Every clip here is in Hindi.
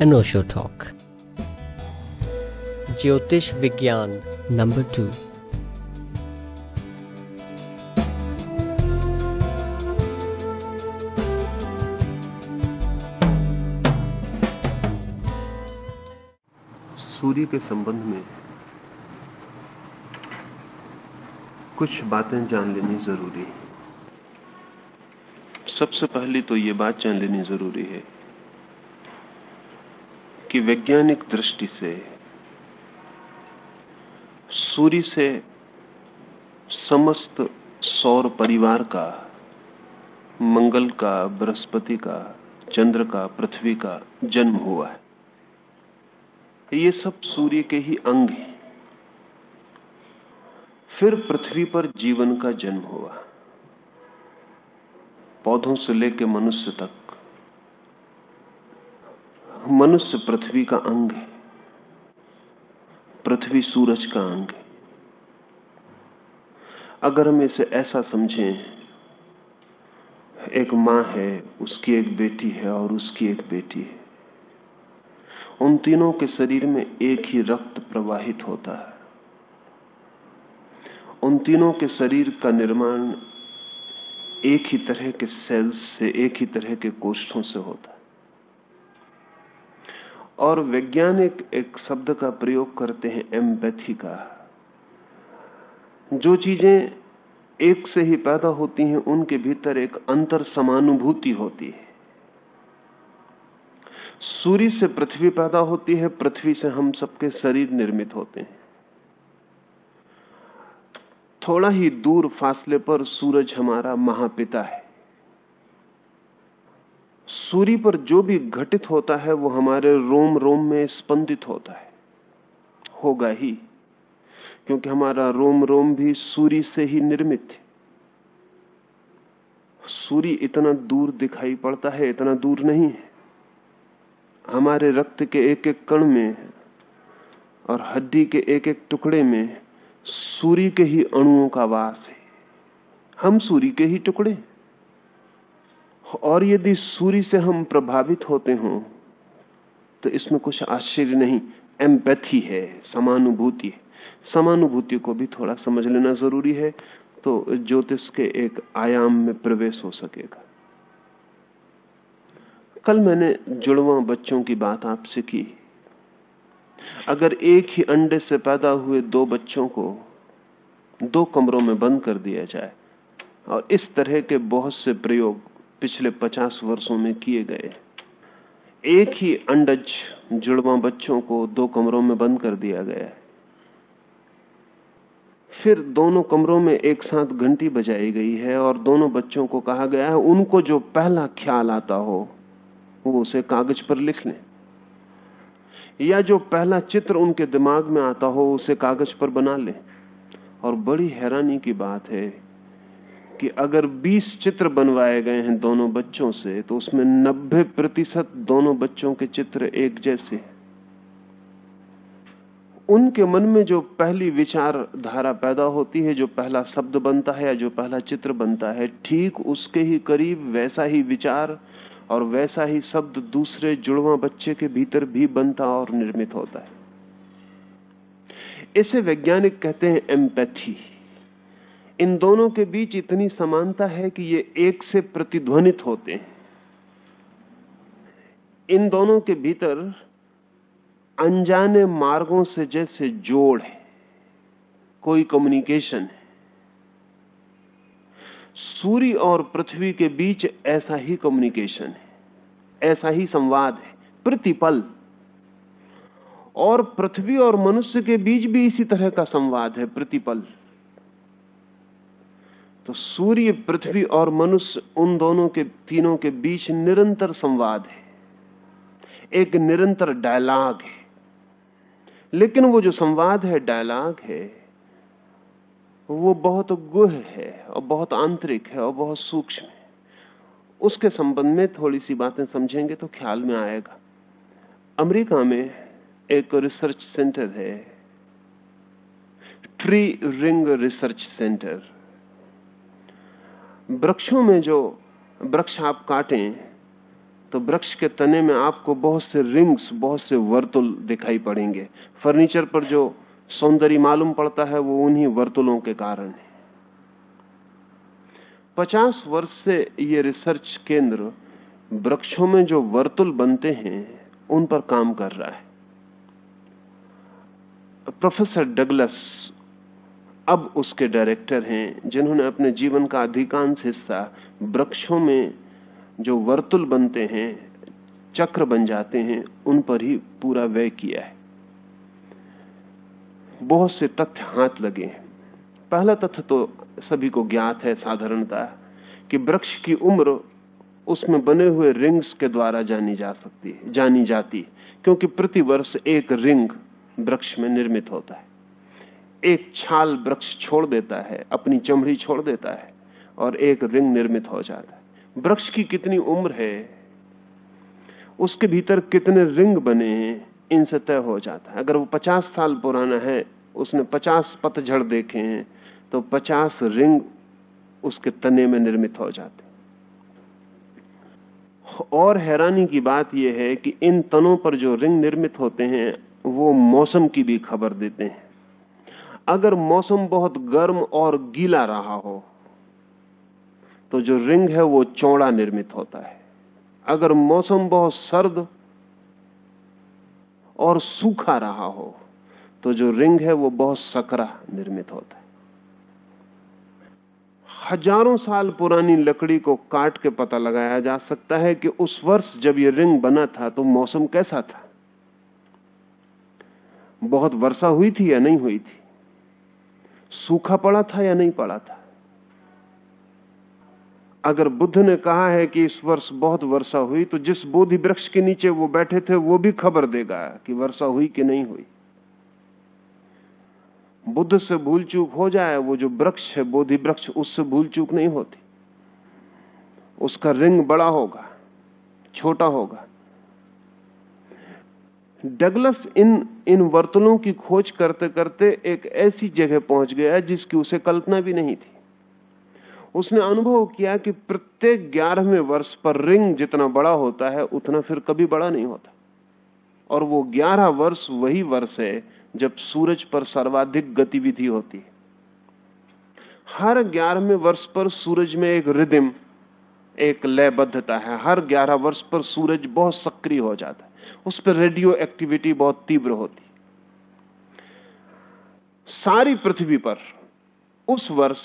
अनोशो टॉक ज्योतिष विज्ञान नंबर टू सूर्य के संबंध में कुछ बातें जान लेनी ज़रूरी है। सबसे पहली तो ये बात जान लेनी ज़रूरी है कि वैज्ञानिक दृष्टि से सूर्य से समस्त सौर परिवार का, मंगल का, बृहस्पति का, चंद्र का, पृथ्वी का जन्म हुआ है। ये सब सूर्य के ही अंग हैं। फिर पृथ्वी पर जीवन का जन्म हुआ। पौधों से लेकर मनुष्य तक। मनुष्य पृथ्वी का अंग है। पृथ्वी सूरज का अंग है। अगर हम इसे ऐसा समझें, एक माँ है, उसकी एक बेटी है और उसकी एक बेटी है। उन तीनों के शरीर में एक ही रक्त प्रवाहित होता है। उन तीनों के शरीर का निर्माण एक ही तरह के सेल्स से, एक ही तरह के कोष्ठों से होता है। और वैज्ञानिक एक शब्द का प्रयोग करते हैं एम्पैथी का। जो चीज़ें एक से ही पैदा होती हैं, उनके भीतर एक अंतर समानुभूति होती है। सूर्य से पृथ्वी पैदा होती है, पृथ्वी से हम सबके शरीर निर्मित होते हैं। थोड़ा ही दूर फासले पर सूरज हमारा महापिता है। सूर्य पर जो भी घटित होता है, वो हमारे रोम रोम में स्पंदित होता है। होगा ही, क्योंकि हमारा रोम रोम भी सूर्य से ही निर्मित है। सूर्य इतना दूर दिखाई पड़ता है, इतना दूर नहीं है। हमारे रक्त के एक एक कण में और हड्डी के एक एक टुकड़े में सूर्य के ही अणुओं का वास है। हम सूर्य के ही टुकड़े और यदि सूर्य से हम प्रभावित होते हों तो इसमें कुछ आश्चर्य नहीं, एम्पैथी है, समानुभूति है। समानुभूति को भी थोड़ा समझ लेना ज़रूरी है तो ज्योतिष के एक आयाम में प्रवेश हो सकेगा। कल मैंने जुड़वा बच्चों की बात आपसे की। अगर एक ही अंडे से पैदा हुए दो बच्चों को दो कमरों में बंद कर दिया जाए, और इस तरह के बहुत से प्रयोग पिछले पचास वर्षों में किए गए। एक ही अंडज जुड़वा बच्चों को दो कमरों में बंद कर दिया गया। है फिर दोनों कमरों में एक साथ घंटी बजाई गई है, और दोनों बच्चों को कहा गया है, उनको जो पहला ख्याल आता हो, वो उसे कागज़ पर लिख लें। या जो पहला चित्र उनके दिमाग में आता हो, उसे कागज़ पर बना लें। और बड़ी हैरानी की बात है कि अगर 20 चित्र बनवाए गए हैं दोनों बच्चों से तो उसमें 90 प्रतिशत दोनों बच्चों के चित्र एक जैसे उनके मन में जो पहली विचारधारा पैदा होती है, जो पहला शब्द बनता है या जो पहला चित्र बनता है, ठीक उसके ही करीब वैसा ही विचार और वैसा ही शब्द दूसरे जुड़वा बच्चे के भीतर भी बनता और निर्मित होता है। इसे वैज्ञानिक कहते हैं एम्पैथी। इन दोनों के बीच इतनी समानता है कि ये एक से प्रतिध्वनित होते हैं। इन दोनों के भीतर अनजाने मार्गों से जैसे जोड़ है, कोई कम्युनिकेशन है। सूर्य और पृथ्वी के बीच ऐसा ही कम्युनिकेशन है, ऐसा ही संवाद है, प्रतिपल। और पृथ्वी और मनुष्य के बीच भी इसी तरह का संवाद है, प्रतिपल। तो सूर्य, पृथ्वी और मनुष्य, उन दोनों के, तीनों के बीच निरंतर संवाद है। एक निरंतर डायलॉग है। लेकिन वो जो संवाद है डायलॉग है वो बहुत गुह है और बहुत आंतरिक है और बहुत सूक्ष्म है। उसके संबंध में थोड़ी सी बातें समझेंगे तो ख्याल में आएगा। अमेरिका में एक रिसर्च सेंटर है। Tree ring research centre. वृक्षों में जो वृक्ष आप काटें तो वृक्ष के तने में आपको बहुत से रिंग्स, बहुत से वर्तुल दिखाई पड़ेंगे। फर्नीचर पर जो सौंदर्य मालूम पड़ता है, वो उन्हीं वर्तुलों के कारण है। पचास वर्ष से ये रिसर्च केंद्र वृक्षों में जो वर्तुल बनते हैं, उन पर काम कर रहा है। प्रोफेसर डगलस अब उसके डायरेक्टर हैं, जिन्होंने अपने जीवन का अधिकांश हिस्सा वृक्षों में जो वर्तुल बनते हैं, चक्र बन जाते हैं, उन पर ही पूरा व्यय किया है। बहुत से तथ्य हाथ लगे हैं। पहला तथ्य तो सभी को ज्ञात है, साधारणता, कि वृक्ष की उम्र उसमें बने हुए रिंग्स के द्वारा जानी जा सकती है, जानी जाती है, क्योंकि प्रति वर्ष एक रिंग वृक्ष में निर्मित होता है। एक छाल वृक्ष छोड़ देता है, अपनी चमड़ी छोड़ देता है, और एक रिंग निर्मित हो जाता है। वृक्ष की कितनी उम्र है, उसके भीतर कितने रिंग बने हैं इनसे तय हो जाता है। अगर वो पचास साल पुराना है, उसने पचास पतझड़ देखे हैं तो पचास रिंग उसके तने में निर्मित हो जाते और हैरानी की बात यह है कि इन तनों पर जो रिंग निर्मित होते हैं, वो मौसम की भी खबर देते हैं। अगर मौसम बहुत गर्म और गीला रहा हो तो जो रिंग है वो चौड़ा निर्मित होता है। अगर मौसम बहुत सर्द और सूखा रहा हो तो जो रिंग है वो बहुत सकरा निर्मित होता है। हज़ारों साल पुरानी लकड़ी को काट के पता लगाया जा सकता है कि उस वर्ष जब ये रिंग बना था तो मौसम कैसा था। बहुत वर्षा हुई थी या नहीं हुई थी? सूखा पड़ा था या नहीं पड़ा था? अगर बुद्ध ने कहा है कि इस वर्ष बहुत वर्षा हुई तो जिस बोधि वृक्ष के नीचे वो बैठे थे, वो भी खबर देगा कि वर्षा हुई कि नहीं हुई। बुद्ध से भूल चूक हो जाए, वो जो वृक्ष है, बोधि वृक्ष, उससे भूल चूक नहीं होती। उसका रिंग बड़ा होगा, छोटा होगा। डगलस इन इन वर्तुलों की खोज करते करते एक ऐसी जगह पहुँच गया जिसकी उसे कल्पना भी नहीं थी। उसने अनुभव किया कि प्रत्येक ग्यारहवें वर्ष पर रिंग जितना बड़ा होता है, उतना फिर कभी बड़ा नहीं होता। और वो ग्यारह वर्ष वही वर्ष है जब सूरज पर सर्वाधिक गतिविधि होती है। हर ग्यारहवें वर्ष पर सूरज में एक रिदिम, एक लयबद्धता है। हर ग्यारह वर्ष पर सूरज बहुत सक्रिय हो जाता है। उस पर रेडियो एक्टिविटी बहुत तीव्र होती सारी पृथ्वी पर उस वर्ष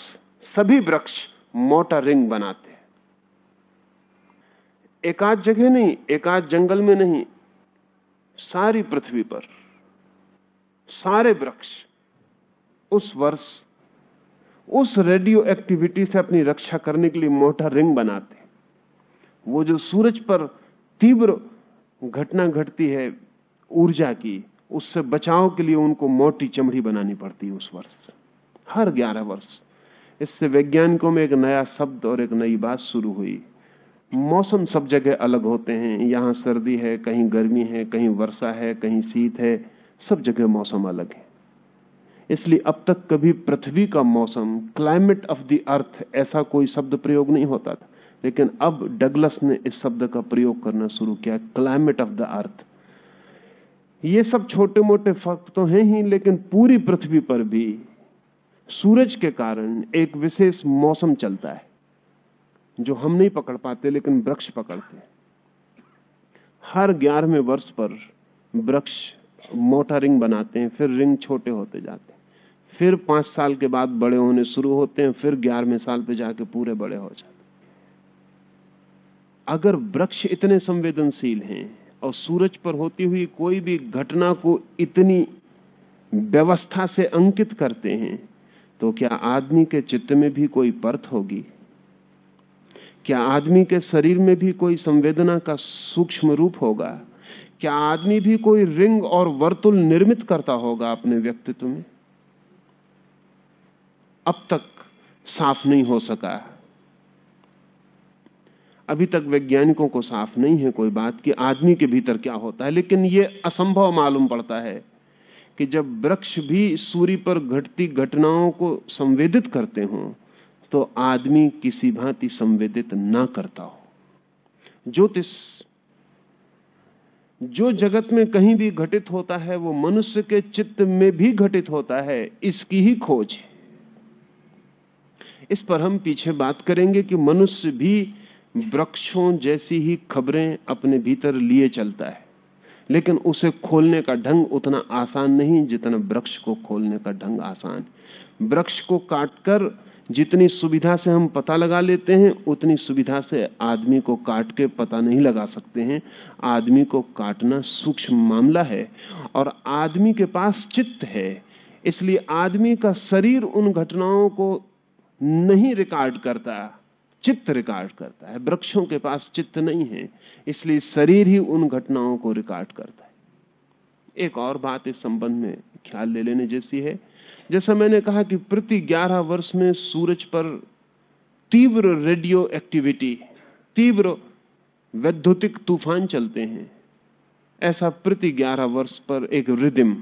सभी वृक्ष मोटा रिंग बनाते एकाध जगह नहीं एकाध जंगल में नहीं, सारी पृथ्वी पर, सारे वृक्ष, उस वर्ष, उस रेडियो एक्टिविटी से अपनी रक्षा करने के लिए मोटा रिंग बनाते वो जो सूरज पर तीव्र घटना घटती है, ऊर्जा की, उससे बचाव के लिए उनको मोटी चमड़ी बनानी पड़ती है उस वर्ष हर ग्यारह वर्ष। इससे वैज्ञानिकों में एक नया शब्द और एक नई बात शुरू हुई। मौसम सब जगह अलग होते हैं। यहाँ सर्दी है, कहीं गर्मी है, कहीं वर्षा है, कहीं शीत है। सब जगह मौसम अलग है। इसलिए अब तक कभी पृथ्वी का मौसम क्लाइमेट ऑफ़ द अर्थ ऐसा कोई शब्द प्रयोग नहीं होता था। लेकिन अब डगलस ने इस शब्द का प्रयोग करना शुरू किया क्लाइमेट ऑफ़ द अर्थ ये सब छोटे मोटे फ़र्क तो हैं ही, लेकिन पूरी पृथ्वी पर भी सूरज के कारण एक विशेष मौसम चलता है, जो हम नहीं पकड़ पाते, लेकिन वृक्ष पकड़ते हैं। हर ग्यारहवें वर्ष पर वृक्ष मोटा रिंग बनाते हैं, फिर रिंग छोटे होते जाते हैं। फिर पाँच साल के बाद बड़े होने शुरू होते हैं, फिर ग्यारहवें साल पे जाके पूरे बड़े हो जाते अगर वृक्ष इतने संवेदनशील हैं और सूरज पर होती हुई कोई भी घटना को इतनी व्यवस्था से अंकित करते हैं तो क्या आदमी के चित्त में भी कोई परत होगी? क्या आदमी के शरीर में भी कोई संवेदना का सूक्ष्म रूप होगा? क्या आदमी भी कोई रिंग और वर्तुल निर्मित करता होगा अपने व्यक्तित्व में? अब तक साफ़ नहीं हो सका। अभी तक वैज्ञानिकों को साफ़ नहीं है कोई बात कि आदमी के भीतर क्या होता है, लेकिन यह असंभव मालूम पड़ता है। कि जब वृक्ष भी सूर्य पर घटती घटनाओं को संवेदित करते हों तो आदमी किसी भांति संवेदित ना करता हो। ज्योतिष, जो जगत में कहीं भी घटित होता है, वो मनुष्य के चित्त में भी घटित होता है, इसकी ही खोज है। इस पर हम पीछे बात करेंगे कि मनुष्य भी वृक्षों जैसी ही खबरें अपने भीतर लिए चलता है। लेकिन उसे खोलने का ढंग उतना आसान नहीं जितना वृक्ष को खोलने का ढंग आसान। वृक्ष को काटकर जितनी सुविधा से हम पता लगा लेते हैं, उतनी सुविधा से आदमी को काट के पता नहीं लगा सकते हैं। आदमी को काटना सूक्ष्म मामला है और आदमी के पास चित्त है। इसलिए आदमी का शरीर उन घटनाओं को नहीं रिकॉर्ड करता। चित्त रिकॉर्ड करता है। वृक्षों के पास चित्त नहीं है, इसलिए शरीर ही उन घटनाओं को रिकॉर्ड करता है। एक और बात इस संबंध में ख्याल ले लेने जैसी है। जैसा मैंने कहा कि प्रति 11 वर्ष में सूरज पर तीव्र रेडियो एक्टिविटी तीव्र वैद्युतिक तूफ़ान चलते हैं। ऐसा प्रति 11 वर्ष पर एक रिदिम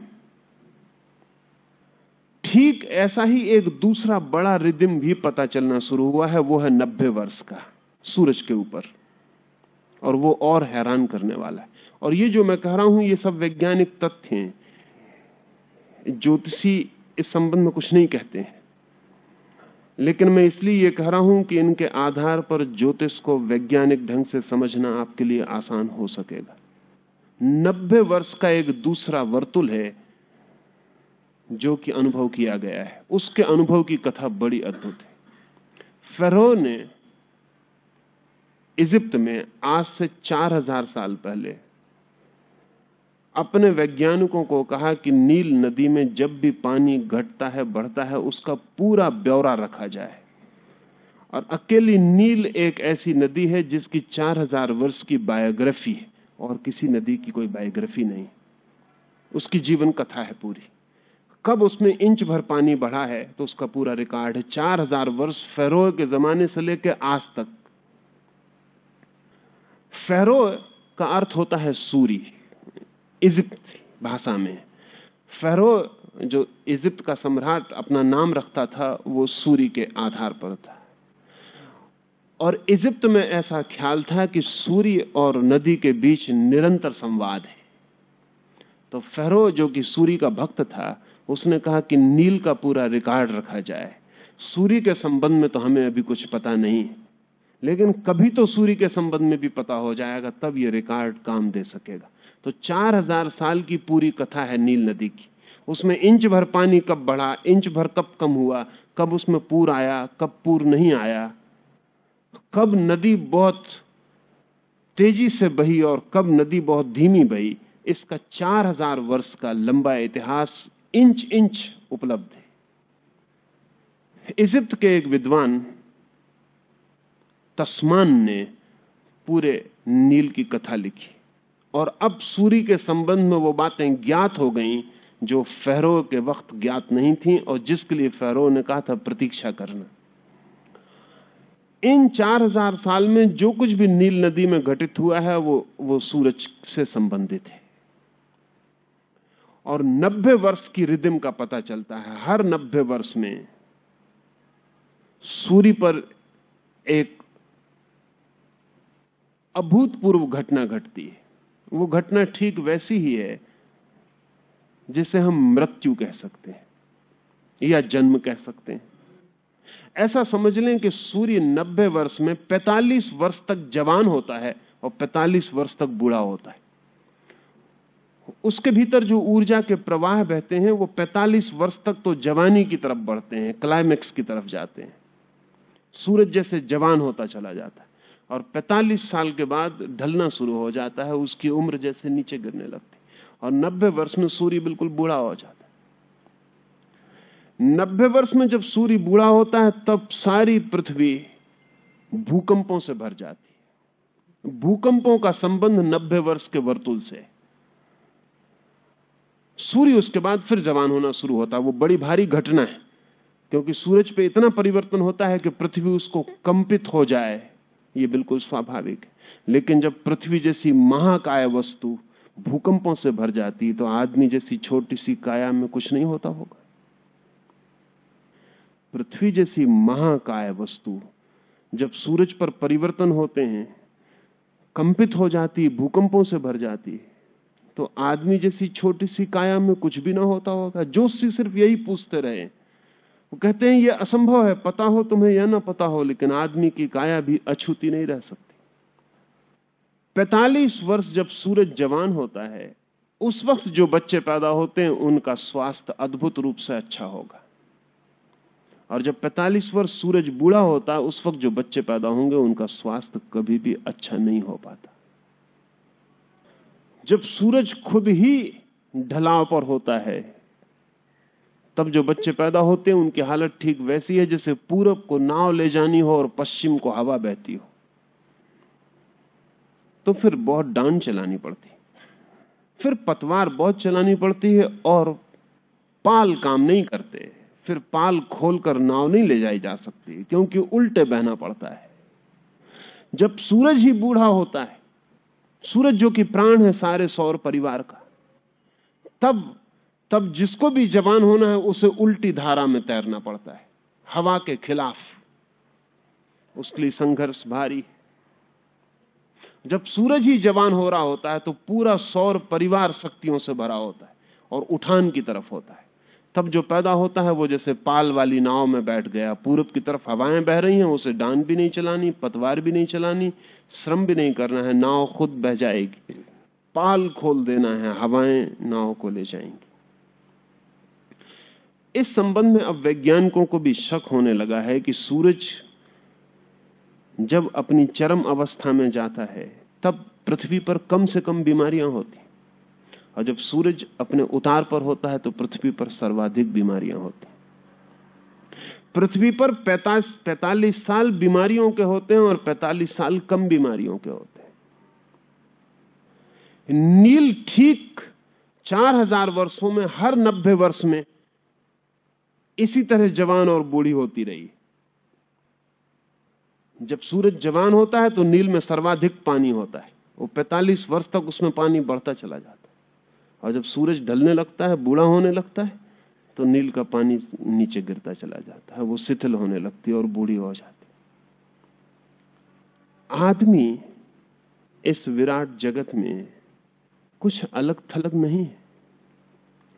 ठीक ऐसा ही एक दूसरा बड़ा रिदिम भी पता चलना शुरू हुआ है, वो है नब्बे वर्ष का, सूरज के ऊपर। और वो और हैरान करने वाला है। और ये जो मैं कह रहा हूँ, ये सब वैज्ञानिक तथ्य हैं। ज्योतिषी इस संबंध में कुछ नहीं कहते हैं। लेकिन मैं इसलिए यह कह रहा हूँ कि इनके आधार पर ज्योतिष को वैज्ञानिक ढंग से समझना आपके लिए आसान हो सकेगा। नब्बे वर्ष का एक दूसरा वर्तुल है जो कि अनुभव किया गया है। उसके अनुभव की कथा बड़ी अद्भुत है। फेरो ने इजिप्त में आज से चार हज़ार साल पहले अपने वैज्ञानिकों को कहा कि नील नदी में जब भी पानी घटता है, बढ़ता है, उसका पूरा ब्यौरा रखा जाए। और अकेली नील एक ऐसी नदी है जिसकी चार हज़ार वर्ष की बायोग्राफी है। और किसी नदी की कोई बायोग्राफी नहीं। उसकी जीवन कथा है पूरी। कब उसमें इंच भर पानी बढ़ा है तो उसका पूरा रिकॉर्ड है चार हज़ार वर्ष फेरो के जमाने से लेकर आज तक। फेरो का अर्थ होता है सूर्य इजिप्ट भाषा में। फेरो जो इजिप्त का सम्राट अपना नाम रखता था, वो सूर्य के आधार पर था। और इजिप्त में ऐसा ख्याल था कि सूर्य और नदी के बीच निरंतर संवाद है। तो फेरो जो कि सूर्य का भक्त था उसने कहा कि नील का पूरा रिकॉर्ड रखा जाए। सूर्य के संबंध में तो हमें अभी कुछ पता नहीं लेकिन कभी तो सूर्य के संबंध में भी पता हो जाएगा, तब यह रिकॉर्ड काम दे सकेगा। तो चार हज़ार साल की पूरी कथा है नील नदी की। उसमें इंच भर पानी कब बढ़ा, इंच भर कब कम हुआ, कब उसमें पूर आया, कब पूर नहीं आया, कब नदी बहुत तेज़ी से बही और कब नदी बहुत धीमी बही, इसका चार हज़ार वर्ष का लंबा इतिहास इंच इंच उपलब्ध है। इजिप्त के एक विद्वान तस्मान ने पूरे नील की कथा लिखी और अब सूर्य के संबंध में वो बातें ज्ञात हो गईं जो फहरो के वक्त ज्ञात नहीं थी और जिसके लिए फहरो ने कहा था, प्रतीक्षा करना। इन चार हज़ार साल में जो कुछ भी नील नदी में घटित हुआ है, वो वो सूरज से संबंधित है। और नब्बे वर्ष की रिदिम का पता चलता है। हर नब्बे वर्ष में सूर्य पर एक अभूतपूर्व घटना घटती है। वो घटना ठीक वैसी ही है जिसे हम मृत्यु कह सकते हैं या जन्म कह सकते हैं। ऐसा समझ लें कि सूर्य नब्बे वर्ष में 45 वर्ष तक जवान होता है और 45 वर्ष तक बूढ़ा होता है। उसके भीतर जो ऊर्जा के प्रवाह बहते हैं, वो 45 वर्ष तक तो जवानी की तरफ़ बढ़ते हैं क्लाइमेक्स की तरफ़ जाते हैं। सूरज जैसे जवान होता चला जाता है और 45 साल के बाद ढलना शुरू हो जाता है, उसकी उम्र जैसे नीचे गिरने लगती और 90 वर्ष में सूर्य बिल्कुल बूढ़ा हो जाता है। 90 वर्ष में जब सूर्य बूढ़ा होता है, तब सारी पृथ्वी भूकंपों से भर जाती है। भूकंपों का संबंध 90 वर्ष के वर्तुल से सूर्य उसके बाद फिर जवान होना शुरू होता है। वो बड़ी भारी घटना है, क्योंकि सूरज पे इतना परिवर्तन होता है कि पृथ्वी उसको कंपित हो जाए, ये बिल्कुल स्वाभाविक है। लेकिन जब पृथ्वी जैसी महाकाय वस्तु भूकंपों से भर जाती तो आदमी जैसी छोटी सी काया में कुछ नहीं होता होगा। पृथ्वी जैसी महाकाय वस्तु जब सूरज पर परिवर्तन होते हैं, कंपित हो जाती, भूकंपों से भर जाती तो आदमी जैसी छोटी सी काया में कुछ भी ना होता होगा। जोशी सिर्फ़ यही पूछते रहे। वो कहते हैं यह असंभव है, पता हो तुम्हें यह ना पता हो, लेकिन आदमी की काया भी अछूती नहीं रह सकती। पैतालीस वर्ष जब सूरज जवान होता है, उस वक्त जो बच्चे पैदा होते हैं, उनका स्वास्थ्य अद्भुत रूप से अच्छा होगा। और जब 45 वर्ष सूरज बूढ़ा होता है, उस वक्त जो बच्चे पैदा होंगे, उनका स्वास्थ्य कभी भी अच्छा नहीं हो पाता। जब सूरज खुद ही ढलाव पर होता है, तब जो बच्चे पैदा होते हैं, उनकी हालत ठीक वैसी है जैसे पूरब को नाव ले जानी हो और पश्चिम को हवा बहती हो। तो फिर बहुत डांड चलानी पड़ती। फिर पतवार बहुत चलानी पड़ती है और पाल काम नहीं करते। फिर पाल खोलकर नाव नहीं ले जाई जा सकती, क्योंकि उल्टे बहना पड़ता है। जब सूरज ही बूढ़ा होता है सूरज जो कि प्राण है सारे सौर परिवार का। तब तब जिसको भी जवान होना है, उसे उल्टी धारा में तैरना पड़ता है। हवा के खिलाफ। उसके लिए संघर्ष भारी जब सूरज ही जवान हो रहा होता है तो पूरा सौर परिवार शक्तियों से भरा होता है और उठान की तरफ़ होता है। तब जो पैदा होता है वो जैसे पाल वाली नाव में बैठ गया। पूरब की तरफ़ हवाएँ बह रही हैं, उसे डांड भी नहीं चलानी, पतवार भी नहीं चलानी, श्रम भी नहीं करना है, नाव खुद बह जाएगी। पाल खोल देना है, हवाएँ नाव को ले जाएँगी। इस संबंध में अब वैज्ञानिकों को भी शक होने लगा है कि सूरज जब अपनी चरम अवस्था में जाता है, तब पृथ्वी पर कम से कम बीमारियाँ होती। और जब सूरज अपने उतार पर होता है तो पृथ्वी पर सर्वाधिक बीमारियाँ होती पृथ्वी पर पैतालीस साल बीमारियों के होते हैं और पैतालीस साल कम बीमारियों के होते हैं। नील ठीक चार हज़ार वर्षों में, हर नब्बे वर्ष में इसी तरह जवान और बूढ़ी होती रही। जब सूरज जवान होता है तो नील में सर्वाधिक पानी होता है। वो 45 वर्ष तक उसमें पानी बढ़ता चला जाता है। और जब सूरज ढलने लगता है, बूढ़ा होने लगता है तो नील का पानी नीचे गिरता चला जाता है, वो शिथिल होने लगती है और बूढ़ी हो जाती आदमी इस विराट जगत में कुछ अलग थलग नहीं है।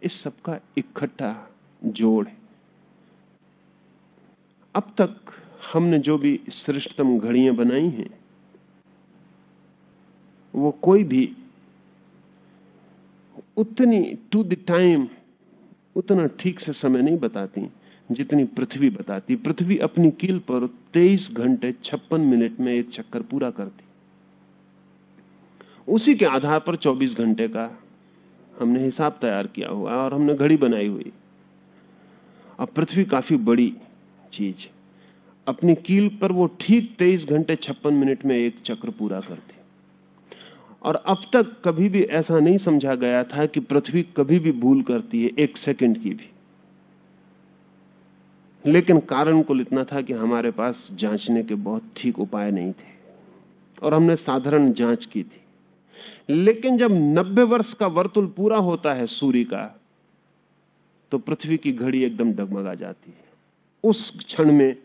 इस सबका इकट्ठा जोड़ है। अब तक हमने जो भी श्रेष्ठतम घड़ियाँ बनाई हैं, वो कोई भी उतनी टू द टाइम उतना ठीक से समय नहीं बताती, जितनी पृथ्वी बताती। पृथ्वी अपनी कील पर 23 घंटे छप्पन मिनट में एक चक्कर पूरा करती। उसी के आधार पर 24 घंटे का हमने हिसाब तैयार किया हुआ और हमने घड़ी बनाई हुई। अब पृथ्वी काफ़ी बड़ी चीज़ अपनी कील पर वो ठीक 23 घंटे छप्पन मिनट में एक चक्र पूरा करती। और अब तक कभी भी ऐसा नहीं समझा गया था कि पृथ्वी कभी भी भूल करती है एक सेकंड की भी। लेकिन कारण कुल इतना था कि हमारे पास जांचने के बहुत ठीक उपाय नहीं थे और हमने साधारण जाँच की थी। लेकिन जब नब्बे वर्ष का वर्तुल पूरा होता है सूर्य का तो पृथ्वी की घड़ी एकदम डगमगा जाती है। उस क्षण में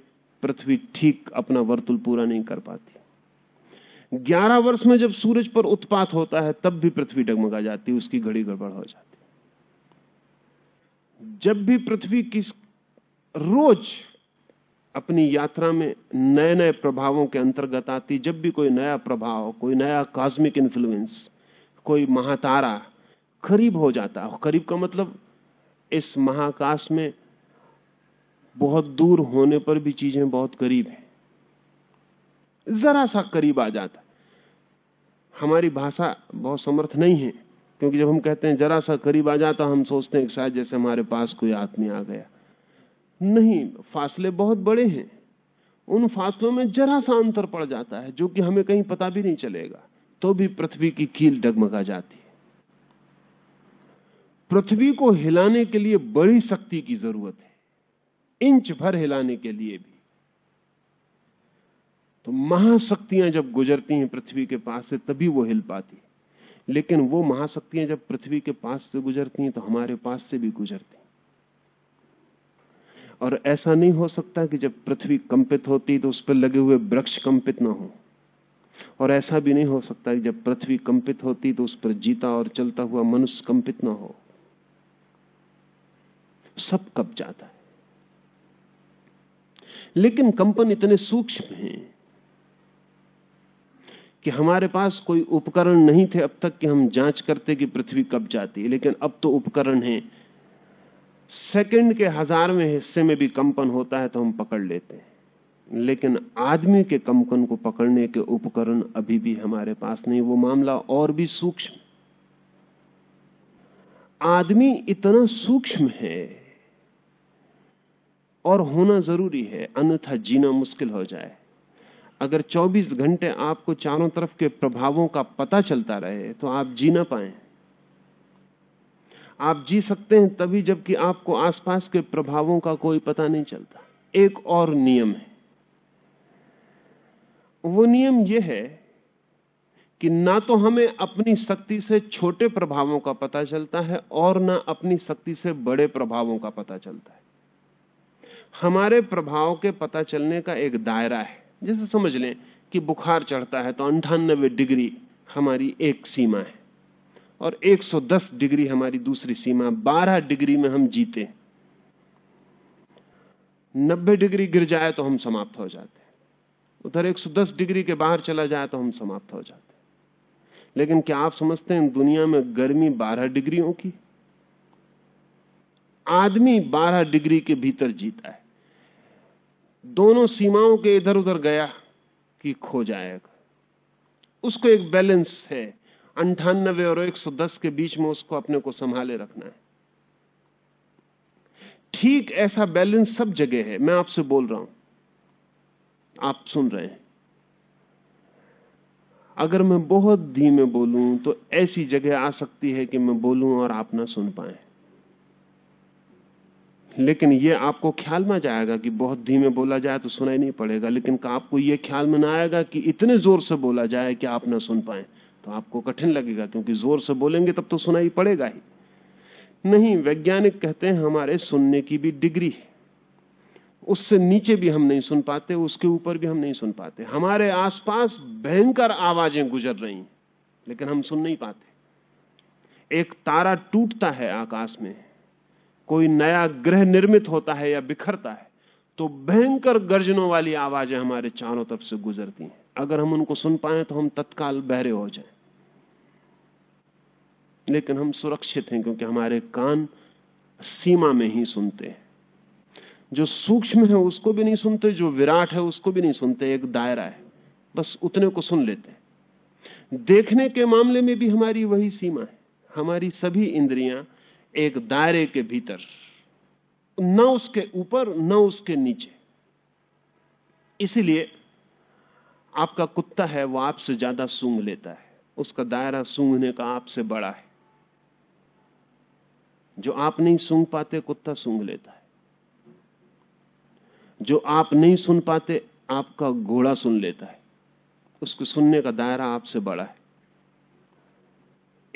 पृथ्वी ठीक अपना वर्तुल पूरा नहीं कर पाती। ग्यारह वर्ष में जब सूरज पर उत्पात होता है, तब भी पृथ्वी डगमगा जाती है, उसकी घड़ी गड़बड़ हो जाती है। जब भी पृथ्वी की रोज अपनी यात्रा में नए नए प्रभावों के अंतर्गत आती, जब भी कोई नया प्रभाव, कोई नया कॉस्मिक इन्फ्लुएंस कोई महातारा करीब हो जाता है करीब का मतलब इस महाकाश में बहुत दूर होने पर भी चीज़ें बहुत करीब है। जरा सा करीब आ जाता। हमारी भाषा बहुत समर्थ नहीं है, क्योंकि जब हम कहते हैं, जरा सा करीब आ जाता हम सोचते हैं शायद जैसे हमारे पास कोई आदमी आ गया। नहीं, फासले बहुत बड़े हैं। उन फासलों में जरा सा अंतर पड़ जाता है, जो कि हमें कहीं पता भी नहीं चलेगा। तो भी पृथ्वी की कील डगमगा जाती है। पृथ्वी को हिलाने के लिए बड़ी शक्ति की ज़रूरत है। इंच भर हिलाने के लिए भी। तो महाशक्तियाँ जब गुजरती हैं पृथ्वी के पास से, तभी वो हिल पाती लेकिन वो महाशक्तियाँ जब पृथ्वी के पास से गुजरती हैं तो हमारे पास से भी गुजरती और ऐसा नहीं हो सकता कि जब पृथ्वी कंपित होती तो उस पर लगे हुए वृक्ष कंपित ना हो। और ऐसा भी नहीं हो सकता कि जब पृथ्वी कंपित होती तो उस पर जीता और चलता हुआ मनुष्य कंपित ना हो। सब कब जाता है। लेकिन कंपन इतने सूक्ष्म हैं कि हमारे पास कोई उपकरण नहीं थे अब तक कि हम जाँच करते कि पृथ्वी कब जाती है, लेकिन अब तो उपकरण है। सेकंड के हजारवें हिस्से में भी कंपन होता है तो हम पकड़ लेते हैं। लेकिन आदमी के कंपन को पकड़ने के उपकरण अभी भी हमारे पास नहीं, वो मामला और भी सूक्ष्म। आदमी इतना सूक्ष्म है और होना ज़रूरी है, अन्यथा जीना मुश्किल हो जाए। अगर 24 घंटे आपको चारों तरफ़ के प्रभावों का पता चलता रहे तो आप जी ना पाए। आप जी सकते हैं तभी जबकि आपको आसपास के प्रभावों का कोई पता नहीं चलता। एक और नियम है। वो नियम यह है कि ना तो हमें अपनी शक्ति से छोटे प्रभावों का पता चलता है और ना अपनी शक्ति से बड़े प्रभावों का पता चलता है। हमारे प्रभाव के पता चलने का एक दायरा है। जैसे समझ लें कि बुखार चढ़ता है तो अंठानबे डिग्री हमारी एक सीमा है और 110 डिग्री हमारी दूसरी सीमा 12 डिग्री में हम जीते 90 डिग्री गिर जाए तो हम समाप्त हो जाते उधर 110 डिग्री के बाहर चला जाए तो हम समाप्त हो जाते लेकिन क्या आप समझते हैं दुनिया में गर्मी 12 डिग्रियों की? आदमी 12 डिग्री के भीतर जीता है। दोनों सीमाओं के इधर उधर गया कि खो जाएगा। उसको एक बैलेंस है। अंठानबे और 110 के बीच में उसको अपने को संभाले रखना है। ठीक ऐसा बैलेंस सब जगह है। मैं आपसे बोल रहा हूँ। आप सुन रहे हैं। अगर मैं बहुत धीमे बोलूँ तो ऐसी जगह आ सकती है कि मैं बोलूँ और आप ना सुन पाए। लेकिन यह आपको ख्याल में जाएगा कि बहुत धीमे बोला जाए तो सुनाई नहीं पड़ेगा, लेकिन आपको यह ख्याल में ना आएगा कि इतने ज़ोर से बोला जाए कि आप ना सुन पाए तो आपको कठिन लगेगा, क्योंकि ज़ोर से बोलेंगे तब तो सुनाई पड़ेगा ही। नहीं, वैज्ञानिक कहते हैं हमारे सुनने की भी डिग्री है। उससे नीचे भी हम नहीं सुन पाते, उसके ऊपर भी हम नहीं सुन पाते। हमारे आसपास भयंकर आवाज़ें गुजर रही लेकिन हम सुन नहीं पाते। एक तारा टूटता है आकाश में कोई नया ग्रह निर्मित होता है या बिखरता है तो भयंकर गर्जनों वाली आवाज़ें हमारे चारों तरफ़ से गुजरती हैं। अगर हम उनको सुन पाए तो हम तत्काल बहरे हो जाएँ। लेकिन हम सुरक्षित हैं, क्योंकि हमारे कान सीमा में ही सुनते हैं। जो सूक्ष्म है, उसको भी नहीं सुनते, जो विराट है, उसको भी नहीं सुनते, एक दायरा है। बस उतने को सुन लेते हैं। देखने के मामले में भी हमारी वही सीमा है। हमारी सभी इंद्रियाँ एक दायरे के भीतर, न उसके ऊपर, न उसके नीचे। इसीलिए आपका कुत्ता है, वो आपसे ज़्यादा सूंघ लेता है। उसका दायरा सूंघने का आपसे बड़ा है। जो आप नहीं सूंघ पाते, कुत्ता सूंघ लेता है। जो आप नहीं सुन पाते, आपका घोड़ा सुन लेता है। उसको सुनने का दायरा आपसे बड़ा है।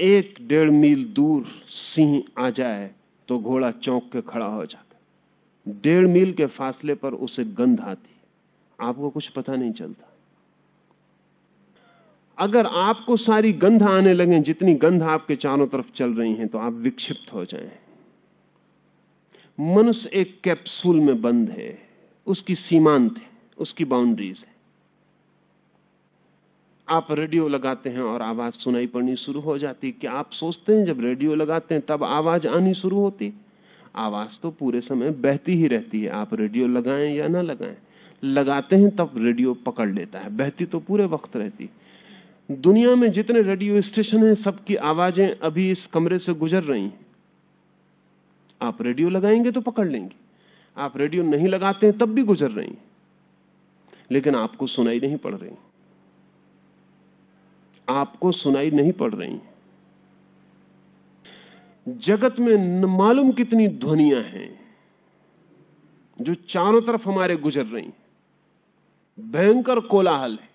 एक डेढ़ मील दूर सिंह आ जाए तो घोड़ा चौंक के खड़ा हो जाता डेढ़ मील के फासले पर उसे गंध आती आपको कुछ पता नहीं चलता। अगर आपको सारी गंध आने लगे, जितनी गंध आपके चारों तरफ़ चल रही हैं तो आप विक्षिप्त हो जाएँ। मनुष्य एक कैप्सूल में बंद है, उसकी सीमांत है, उसकी बाउंड्रीज है। आप रेडियो लगाते हैं और आवाज़ सुनाई पड़नी शुरू हो जाती क्या आप सोचते हैं जब रेडियो लगाते हैं तब आवाज़ आनी शुरू होती? आवाज़ तो पूरे समय बहती ही रहती है। आप रेडियो लगाएँ या ना लगाएँ? लगाते हैं तब रेडियो पकड़ लेता है। बहती तो पूरे वक्त रहती। दुनिया में जितने रेडियो स्टेशन हैं, सबकी आवाज़ें अभी इस कमरे से गुजर रही हैं। आप रेडियो लगाएँगे तो पकड़ लेंगे। आप रेडियो नहीं लगाते हैं, तब भी गुजर रही हैं। लेकिन आपको सुनाई नहीं पड़ रही। आपको सुनाई नहीं पड़ रही। जगत में न मालूम कितनी ध्वनियाँ हैं जो चारों तरफ़ हमारे गुजर रही। भयंकर कोलाहल है।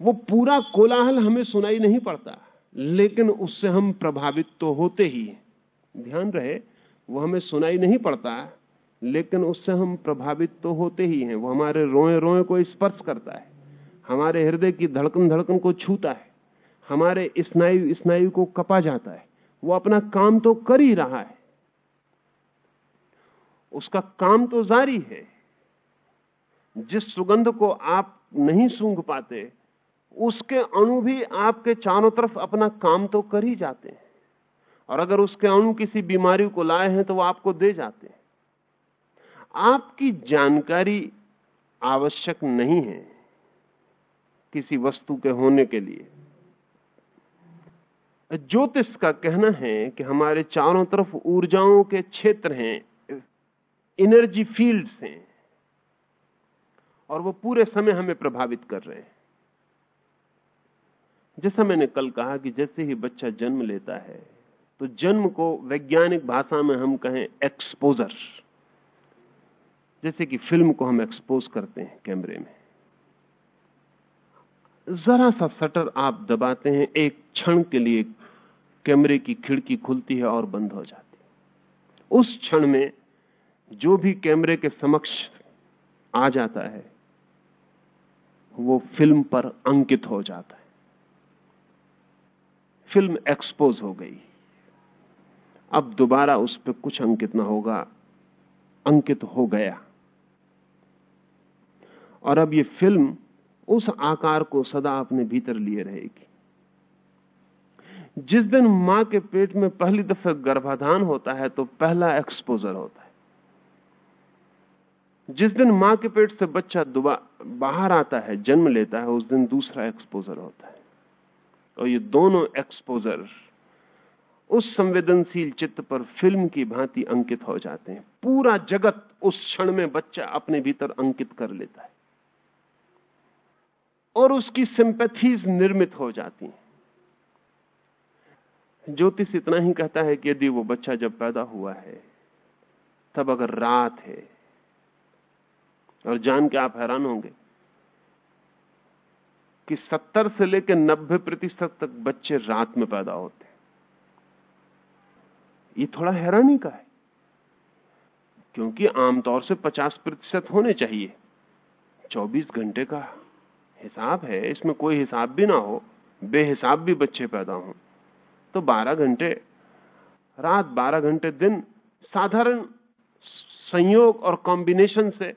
वो पूरा कोलाहल हमें सुनाई नहीं पड़ता, लेकिन उससे हम प्रभावित तो होते ही ध्यान रहे, वो हमें सुनाई नहीं पड़ता, लेकिन उससे हम प्रभावित तो होते ही हैं। वो हमारे रोए रोए को स्पर्श करता है। हमारे हृदय की धड़कन धड़कन को छूता है। हमारे स्नायु स्नायु को कपा जाता है। वो अपना काम तो कर ही रहा है। उसका काम तो जारी है। जिस सुगंध को आप नहीं सूंघ पाते, उसके अणु भी आपके चारों तरफ़ अपना काम तो कर ही जाते हैं। और अगर उसके अणु किसी बीमारी को लाए हैं तो वो आपको दे जाते हैं। आपकी जानकारी आवश्यक नहीं है। किसी वस्तु के होने के लिए। ज्योतिष का कहना है कि हमारे चारों तरफ़ ऊर्जाओं के क्षेत्र हैं एनर्जी फील्ड्स हैं, और वो पूरे समय हमें प्रभावित कर रहे हैं। जैसा मैंने कल कहा कि जैसे ही बच्चा जन्म लेता है तो जन्म को वैज्ञानिक भाषा में हम कहें एक्सपोजर जैसे कि फ़िल्म को हम एक्सपोज करते हैं कैमरे में। जरा सा शटर आप दबाते हैं, एक क्षण के लिए कैमरे की खिड़की खुलती है और बंद हो जाती है। उस क्षण में जो भी कैमरे के समक्ष आ जाता है, वो फ़िल्म पर अंकित हो जाता है। फ़िल्म एक्सपोज हो गई। अब दोबारा उस पर कुछ अंकित ना होगा, अंकित हो गया। और अब ये फ़िल्म उस आकार को सदा अपने भीतर लिए रहेगी। जिस दिन माँ के पेट में पहली दफे गर्भाधान होता है तो पहला एक्सपोजर होता है। जिस दिन माँ के पेट से बच्चा बाहर आता है, जन्म लेता है, उस दिन दूसरा एक्सपोजर होता है। और ये दोनों एक्सपोजर उस संवेदनशील चित्त पर फ़िल्म की भांति अंकित हो जाते हैं। पूरा जगत उस क्षण में बच्चा अपने भीतर अंकित कर लेता है। और उसकी सिंपैथीज निर्मित हो जाती ज्योतिष इतना ही कहता है कि यदि वो बच्चा जब पैदा हुआ है, तब अगर रात है, और जान के आप हैरान होंगे कि 70 से लेकर 90 प्रतिशत तक बच्चे रात में पैदा होते हैं। ये थोड़ा हैरानी का है, क्योंकि आमतौर से 50 प्रतिशत होने चाहिए 24 घंटे का हिसाब है, इसमें कोई हिसाब भी ना हो, बेहिसाब भी बच्चे पैदा हों। तो 12 घंटे, रात 12 घंटे दिन, साधारण संयोग और कॉम्बिनेशन से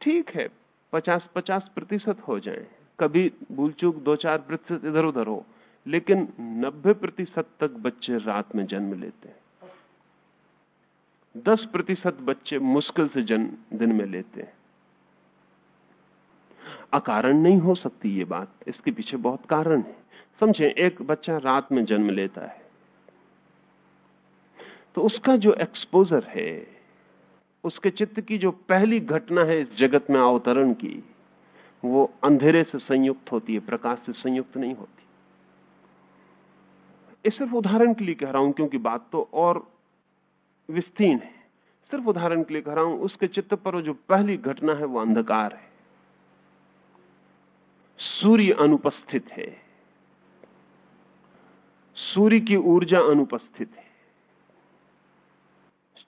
ठीक है 50-50 प्रतिशत हो जाए। कभी भूल चूक दो चार प्रतिशत इधर उधर हो, लेकिन 90 प्रतिशत तक बच्चे रात में जन्म लेते हैं। 10 प्रतिशत बच्चे मुश्किल से जन्म, दिन में लेते हैं। अकारण नहीं हो सकती ये बात। इसके पीछे बहुत कारण है। समझे, एक बच्चा रात में जन्म लेता है। तो उसका जो एक्सपोजर है, उसके चित्त की जो पहली घटना है इस जगत में अवतरण की, वो अंधेरे से संयुक्त होती है, प्रकाश से संयुक्त नहीं होती। इस सिर्फ़ उदाहरण के लिए कह रहा हूँ, क्योंकि बात तो और विस्तीर्ण है। सिर्फ़ उदाहरण के लिए कह रहा हूँ, उसके चित्त पर जो पहली घटना है, वो अंधकार है। सूर्य अनुपस्थित है। सूर्य की ऊर्जा अनुपस्थित है।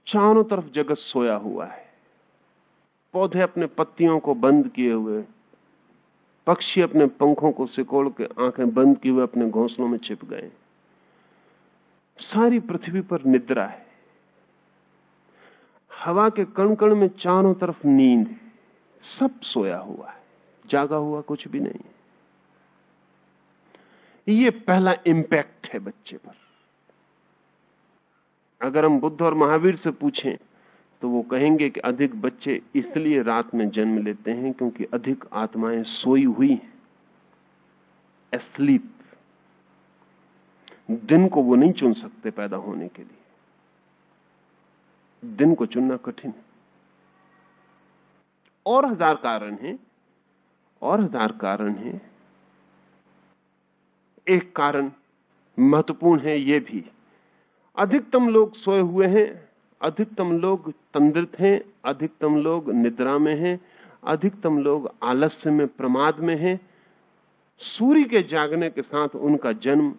चारों तरफ़ जगत सोया हुआ है। पौधे अपने पत्तियों को बंद किए हुए, पक्षी अपने पंखों को सिकोड़ के आँखें बंद किए हुए अपने घोंसलों में छिप गए। सारी पृथ्वी पर निद्रा है। हवा के कण कण में चारों तरफ़ नींद सब सोया हुआ है। जागा हुआ कुछ भी नहीं ये पहला इंपैक्ट है बच्चे पर। अगर हम बुद्ध और महावीर से पूछें तो वो कहेंगे कि अधिक बच्चे इसलिए रात में जन्म लेते हैं क्योंकि अधिक आत्माएँ सोई हुई हैं। एस्लीप दिन को वो नहीं चुन सकते पैदा होने के लिए। दिन को चुनना कठिन। और हज़ार कारण हैं। और हज़ार कारण हैं। एक कारण महत्वपूर्ण है यह भी। अधिकतम लोग सोए हुए हैं, अधिकतम लोग तंद्रित हैं, अधिकतम लोग निद्रा में हैं, अधिकतम लोग आलस्य में, प्रमाद में हैं। सूर्य के जागने के साथ उनका जन्म,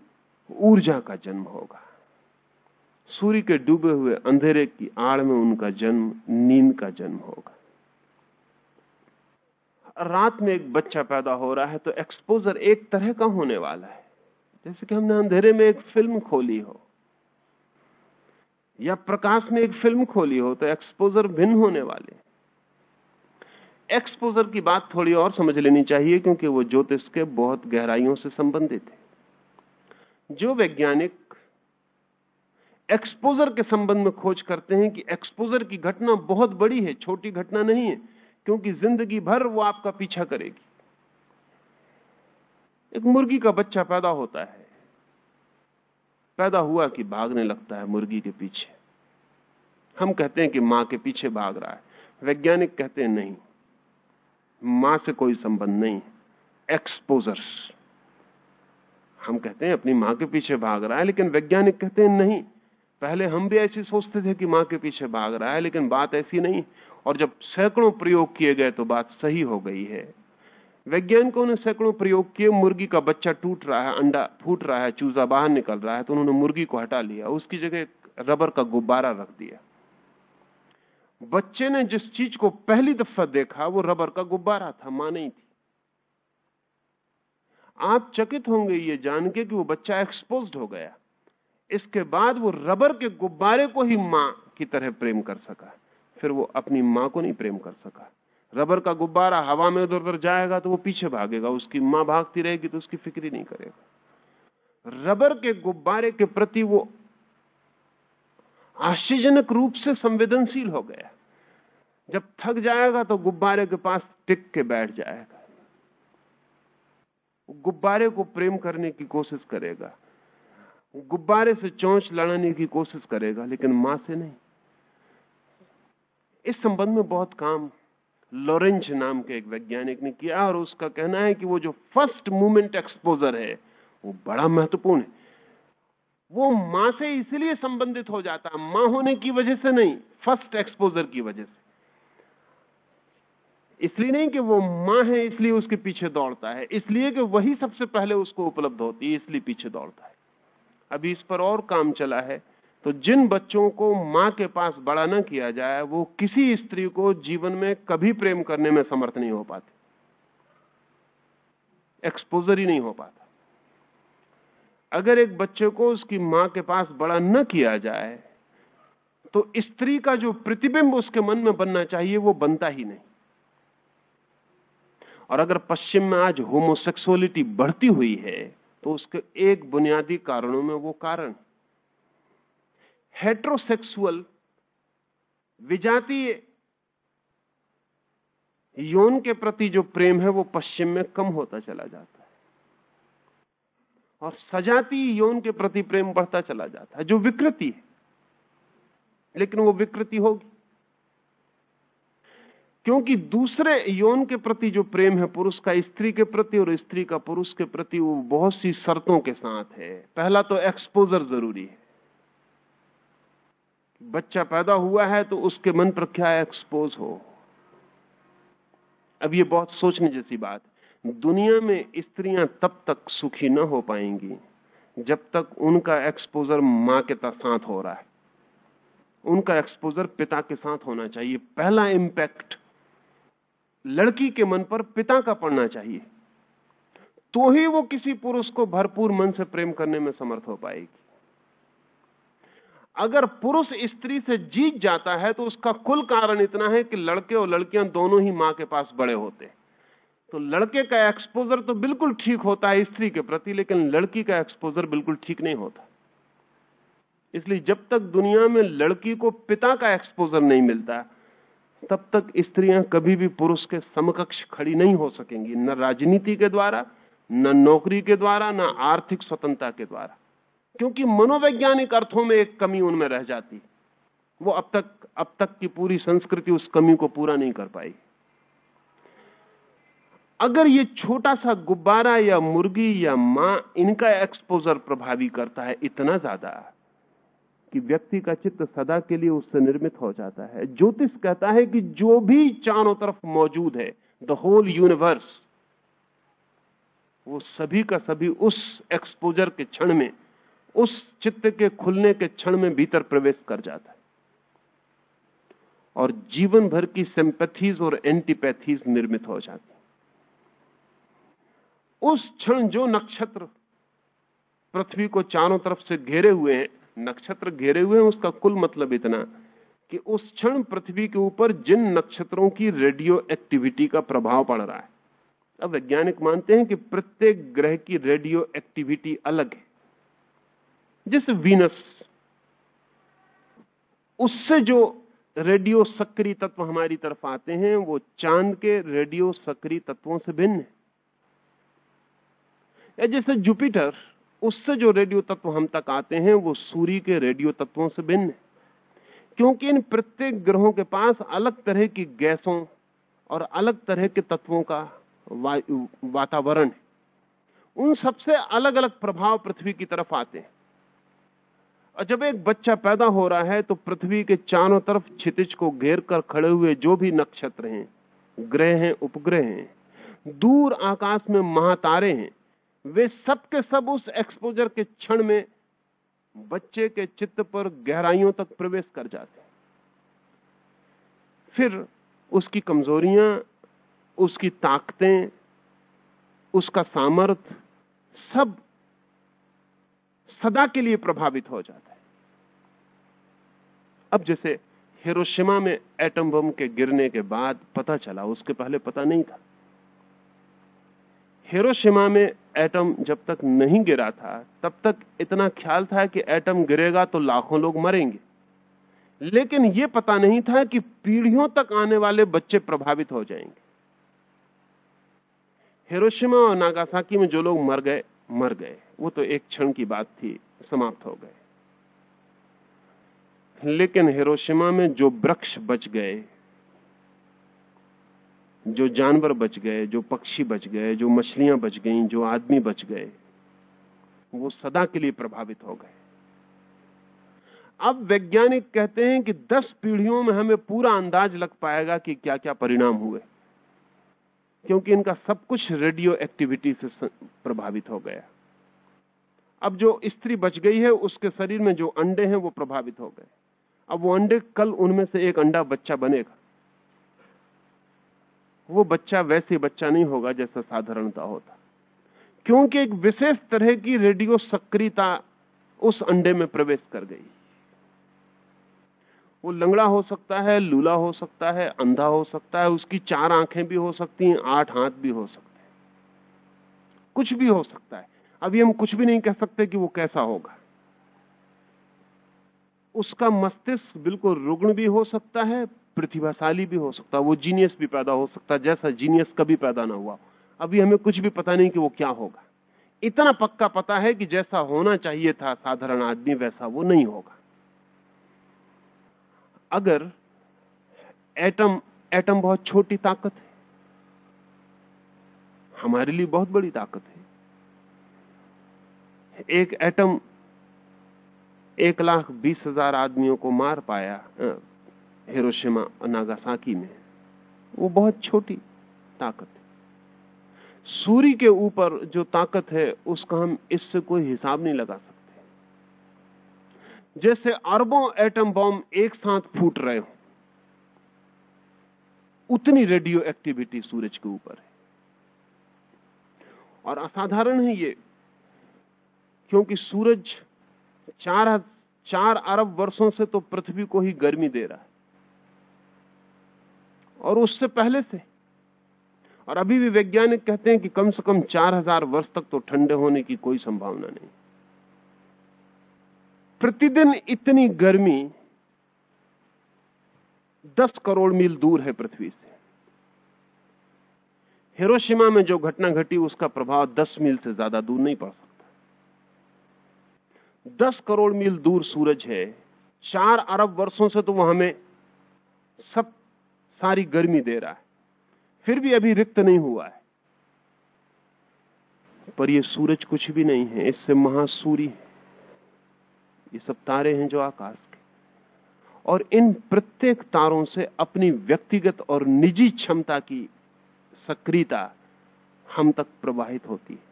ऊर्जा का जन्म होगा। सूर्य के डूबे हुए अंधेरे की आड़ में उनका जन्म, नींद का जन्म होगा। रात में एक बच्चा पैदा हो रहा है तो एक्सपोजर एक तरह का होने वाला है। जैसे कि हमने अंधेरे में एक फ़िल्म खोली हो, या प्रकाश में एक फ़िल्म खोली हो तो एक्सपोजर भिन्न होने वाले एक्सपोजर की बात थोड़ी और समझ लेनी चाहिए, क्योंकि वो ज्योतिष के बहुत गहराइयों से संबंधित है। जो वैज्ञानिक एक्सपोजर के संबंध में खोज करते हैं कि एक्सपोजर की घटना बहुत बड़ी है, छोटी घटना नहीं है क्योंकि ज़िंदगी भर वो आपका पीछा करेगी। एक मुर्गी का बच्चा पैदा होता है। पैदा हुआ कि भागने लगता है मुर्गी के पीछे। हम कहते हैं कि माँ के पीछे भाग रहा है। वैज्ञानिक कहते हैं, नहीं, माँ से कोई संबंध नहीं एक्सपोजर हम कहते हैं, अपनी माँ के पीछे भाग रहा है, लेकिन वैज्ञानिक कहते हैं, नहीं पहले हम भी ऐसी सोचते थे कि माँ के पीछे भाग रहा है, लेकिन बात ऐसी नहीं। और जब सैकड़ों प्रयोग किए गए तो बात सही हो गई है। वैज्ञानिकों ने सैकड़ों प्रयोग किए, मुर्गी का बच्चा टूट रहा है, अंडा फूट रहा है, चूजा बाहर निकल रहा है तो उन्होंने मुर्गी को हटा लिया, उसकी जगह रबर का गुब्बारा रख दिया। बच्चे ने जिस चीज़ को पहली दफ़ा देखा, वो रबर का गुब्बारा था, माँ नहीं थी। आप चकित होंगे ये जान के कि वो बच्चा एक्सपोज हो गया। इसके बाद वो रबर के गुब्बारे को ही माँ की तरह प्रेम कर सका। फिर वो अपनी माँ को नहीं प्रेम कर सका। रबर का गुब्बारा हवा में उधर उधर जाएगा तो वो पीछे भागेगा। उसकी माँ भागती रहेगी तो उसकी फ़िक्र ही नहीं करेगा। रबर के गुब्बारे के प्रति वो आश्चर्यजनक रूप से संवेदनशील हो गया। जब थक जाएगा तो गुब्बारे के पास टिक के बैठ जाएगा। गुब्बारे को प्रेम करने की कोशिश करेगा। गुब्बारे से चौंच लड़ाने की कोशिश करेगा, लेकिन माँ से नहीं। इस संबंध में बहुत काम लॉरेंज नाम के एक वैज्ञानिक ने किया और उसका कहना है कि वो जो फ़र्स्ट मूवमेंट एक्सपोजर है, वो बड़ा महत्वपूर्ण है। वो माँ से इसलिए संबंधित हो जाता है माँ होने की वजह से नहीं, फ़र्स्ट एक्सपोजर की वजह से। इसलिए नहीं कि वो माँ है, इसलिए उसके पीछे दौड़ता है, इसलिए कि वही सबसे पहले उसको उपलब्ध होती है, इसलिए पीछे दौड़ता है। अभी इस पर और काम चला है। तो जिन बच्चों को माँ के पास बड़ा न किया जाए, वो किसी स्त्री को जीवन में कभी प्रेम करने में समर्थ नहीं हो पाते। एक्सपोजर ही नहीं हो पाता। अगर एक बच्चे को उसकी माँ के पास बड़ा न किया जाए तो स्त्री का जो प्रतिबिंब उसके मन में बनना चाहिए, वो बनता ही नहीं। और अगर पश्चिम में आज होमोसेक्सुअलिटी बढ़ती हुई है तो उसके एक बुनियादी कारणों में वो कारण। हेट्रोसेक्सुअल विजातीय यौन के प्रति जो प्रेम है वो पश्चिम में कम होता चला जाता है। और सजाती यौन के प्रति प्रेम बढ़ता चला जाता है, जो विकृति है। लेकिन वो विकृति होगी। क्योंकि दूसरे यौन के प्रति जो प्रेम है पुरुष का, स्त्री के प्रति और स्त्री का पुरुष के प्रति वो बहुत सी शर्तों के साथ है। पहला तो एक्सपोजर ज़रूरी है। बच्चा पैदा हुआ है तो उसके मन पर क्या एक्सपोज हो? अब ये बहुत सोचने जैसी बात दुनिया में स्त्रियाँ तब तक सुखी न हो पाएँगी जब तक उनका एक्सपोजर माँ के साथ हो रहा है। उनका एक्सपोजर पिता के साथ होना चाहिए। पहला इंपैक्ट लड़की के मन पर पिता का पड़ना चाहिए। तो ही वो किसी पुरुष को भरपूर मन से प्रेम करने में समर्थ हो पाएगी। अगर पुरुष स्त्री से जीत जाता है तो उसका कुल कारण इतना है कि लड़के और लड़कियाँ दोनों ही माँ के पास बड़े होते हैं। तो लड़के का एक्सपोजर तो बिल्कुल ठीक होता है स्त्री के प्रति, लेकिन लड़की का एक्सपोजर बिल्कुल ठीक नहीं होता। इसलिए जब तक दुनिया में लड़की को पिता का एक्सपोजर नहीं मिलता तब तक स्त्रियाँ कभी भी पुरुष के समकक्ष खड़ी नहीं हो सकेंगी, न राजनीति के द्वारा, न नौकरी के द्वारा, न आर्थिक स्वतंत्रता के द्वारा। क्योंकि मनोवैज्ञानिक अर्थों में एक कमी उनमें रह जाती। वो अब तक अब तक की पूरी संस्कृति उस कमी को पूरा नहीं कर पाई। अगर ये छोटा सा गुब्बारा या मुर्गी या माँ इनका एक्सपोजर प्रभावी करता है, इतना ज़्यादा। कि व्यक्ति का चित्त सदा के लिए उससे निर्मित हो जाता है। ज्योतिष कहता है कि जो भी चारों तरफ़ मौजूद है द होल यूनिवर्स वो सभी का सभी उस एक्सपोजर के क्षण में, उस चित्त के खुलने के क्षण में भीतर प्रवेश कर जाता है। और जीवन भर की सिंपैथीज और एंटीपैथीज निर्मित हो जाती उस क्षण जो नक्षत्र पृथ्वी को चारों तरफ़ से घेरे हुए हैं नक्षत्र घेरे हुए हैं, उसका कुल मतलब इतना कि उस क्षण पृथ्वी के ऊपर जिन नक्षत्रों की रेडियो एक्टिविटी का प्रभाव पड़ रहा है। अब वैज्ञानिक मानते हैं कि प्रत्येक ग्रह की रेडियो एक्टिविटी अलग है। जैसे वीनस, उससे जो रेडियो सक्रिय तत्व हमारी तरफ़ आते हैं, वो चाँद के रेडियो सक्रिय तत्वों से भिन्न है। या जैसे जुपिटर उससे जो रेडियो तत्व हम तक आते हैं, वो सूर्य के रेडियो तत्वों से भिन्न है। क्योंकि इन प्रत्येक ग्रहों के पास अलग तरह की गैसों और अलग तरह के तत्वों का वातावरण है। उन सबसे अलग अलग प्रभाव पृथ्वी की तरफ़ आते हैं। और जब एक बच्चा पैदा हो रहा है तो पृथ्वी के चारों तरफ़ छितिज को घेर कर खड़े हुए जो भी नक्षत्र हैं, ग्रह हैं, उपग्रह हैं, दूर आकाश में महातारे हैं वे सब के सब उस एक्सपोजर के क्षण में बच्चे के चित्त पर गहराइयों तक प्रवेश कर जाते फिर उसकी कमजोरियाँ, उसकी ताकतें, उसका सामर्थ्य सब सदा के लिए प्रभावित हो जाता है। अब जैसे हिरोशिमा में एटम बम के गिरने के बाद पता चला, उसके पहले पता नहीं था। हिरोशिमा में एटम जब तक नहीं गिरा था, तब तक इतना ख्याल था कि एटम गिरेगा तो लाखों लोग मरेंगे। लेकिन यह पता नहीं था कि पीढ़ियों तक आने वाले बच्चे प्रभावित हो जाएँगे। हिरोशिमा और नागासाकी में जो लोग मर गए मर गए। वो तो एक क्षण की बात थी, समाप्त हो गए। लेकिन हिरोशिमा में जो वृक्ष बच गए जो जानवर बच गए, जो पक्षी बच गए, जो मछलियाँ बच गईं, जो आदमी बच गए, वो सदा के लिए प्रभावित हो गए। अब वैज्ञानिक कहते हैं कि 10 पीढ़ियों में हमें पूरा अंदाज लग पाएगा कि क्या क्या परिणाम हुए, क्योंकि इनका सब कुछ रेडियो एक्टिविटी से, प्रभावित हो गया। अब जो स्त्री बच गई है, उसके शरीर में जो अंडे हैं, वो प्रभावित हो गए। अब वो अंडे कल उनमें से एक अंडा बच्चा बनेगा। वो बच्चा वैसे बच्चा नहीं होगा जैसा साधारणता होता। क्योंकि एक विशेष तरह की रेडियो सक्रियता उस अंडे में प्रवेश कर गई। वो लंगड़ा हो सकता है, लूला हो सकता है, अंधा हो सकता है, उसकी चार आँखें भी हो सकती हैं, आठ हाथ भी हो सकते हैं। कुछ भी हो सकता है। अभी हम कुछ भी नहीं कह सकते कि वो कैसा होगा। उसका मस्तिष्क बिल्कुल रुग्ण भी हो सकता है, प्रतिभाशाली भी हो सकता है। वो जीनियस भी पैदा हो सकता है, जैसा जीनियस कभी पैदा ना हुआ। अभी हमें कुछ भी पता नहीं कि वो क्या होगा। इतना पक्का पता है कि जैसा होना चाहिए था, साधारण आदमी वैसा वो नहीं होगा। अगर एटम एटम बहुत छोटी ताकत है, हमारे लिए बहुत बड़ी ताकत है। एक एटम एक लाख बीस हज़ार आदमियों को मार पाया हिरोशिमा नागासाकी में। वो बहुत छोटी ताकत है। सूर्य के ऊपर जो ताकत है, उसका हम इससे कोई हिसाब नहीं लगा सकते। जैसे अरबों एटम बॉम्ब एक साथ फूट रहे हो, उतनी रेडियो एक्टिविटी सूरज के ऊपर है। और असाधारण है ये, क्योंकि सूरज चार चार अरब वर्षों से तो पृथ्वी को ही गर्मी दे रहा है। और उससे पहले से। और अभी भी वैज्ञानिक कहते हैं कि कम से कम चार हज़ार वर्ष तक तो ठंडे होने की कोई संभावना नहीं। प्रतिदिन इतनी गर्मी दस करोड़ मील दूर है पृथ्वी से। हिरोशिमा में जो घटना घटी, उसका प्रभाव दस मील से ज़्यादा दूर नहीं पड़ सकता। दस करोड़ मील दूर सूरज है। चार अरब वर्षों से तो वो हमें सब सारी गर्मी दे रहा है। फिर भी अभी रिक्त नहीं हुआ है। पर ये सूरज कुछ भी नहीं है, इससे महासूरी है। ये सब तारे हैं जो आकाश के। और इन प्रत्येक तारों से अपनी व्यक्तिगत और निजी क्षमता की सक्रियता हम तक प्रवाहित होती है।